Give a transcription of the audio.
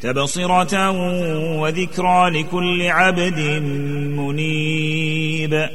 تبصرة وذكرى لكل عبد منيب.